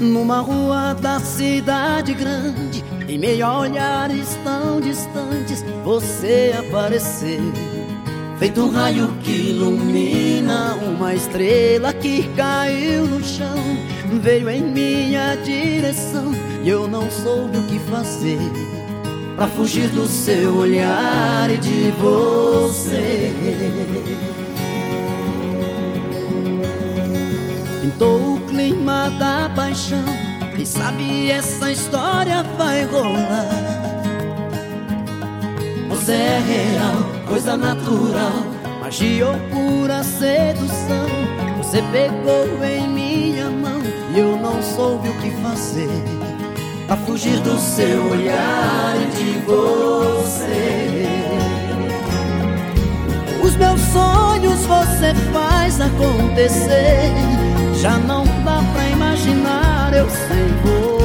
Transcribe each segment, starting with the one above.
Numa rua da cidade grande Em meio a olhares tão distantes Você apareceu. Feito um raio que ilumina Uma estrela que caiu no chão Veio em minha direção E eu não soube o que fazer Pra fugir do seu olhar e de você. Pintou da paixão. Quem sabe essa história vai rolar. Você é real, coisa natural. Magia ou pura sedução. Você pegou em minha mão E eu não soube o que fazer. Pra fugir do seu olhar e de você. Os meus sonhos você faz acontecer já não dá pra imaginar eu sem você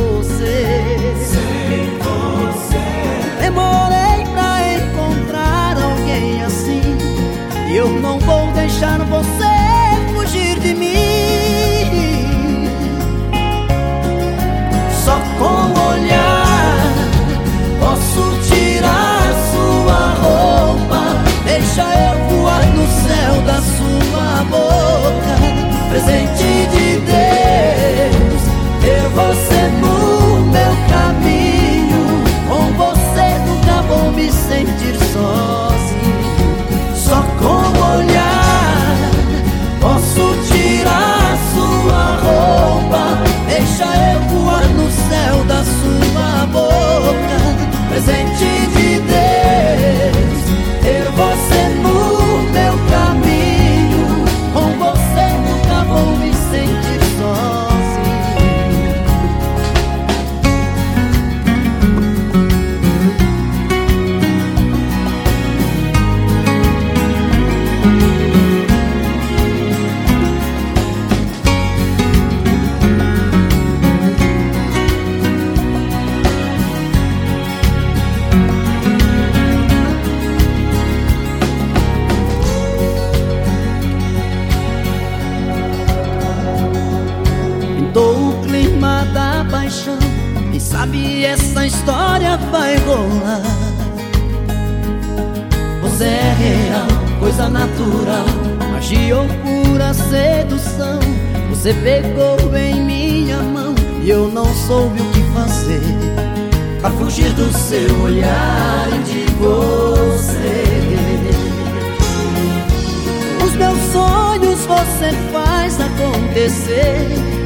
sabe essa história vai rolar. Você é real, coisa natural. Magia ou pura sedução. Você pegou em minha mão E eu não soube o que fazer. Pra fugir do seu olhar e de você. Os meus sonhos você faz acontecer